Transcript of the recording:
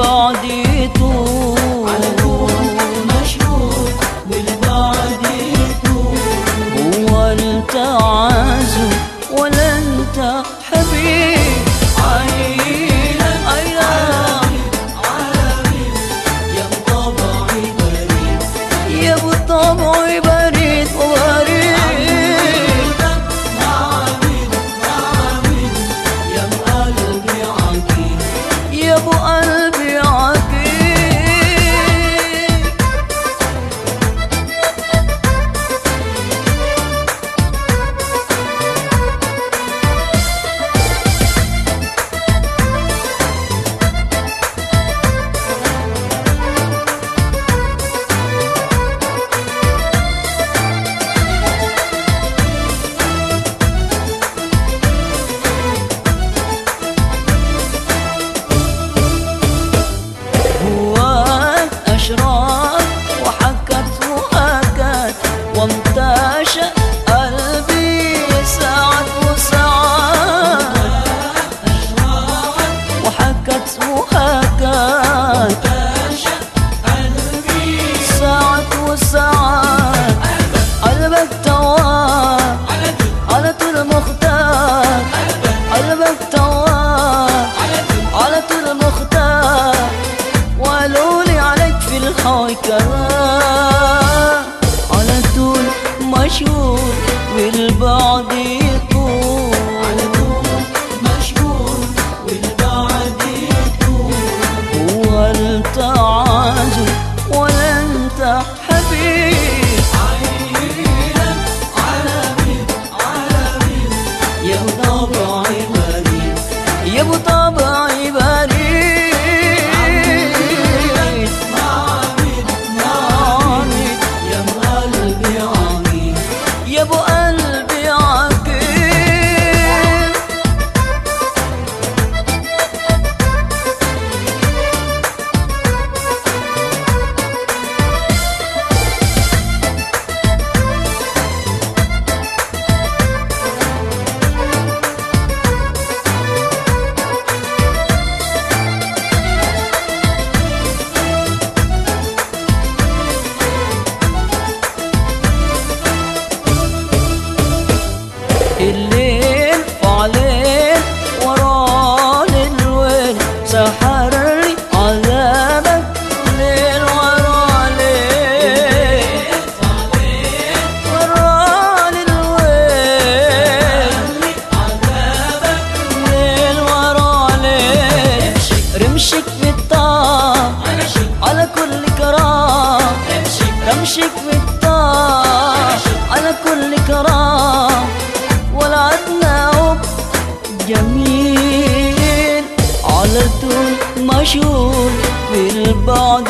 بعديته على طول. مشروط بالبعديته هو انت عازو ولا انت حبيب على طول مشهور والبعد أمشي بالطار على كل كرام ولا أتناوب. جميل على طول مشهور بالبعد.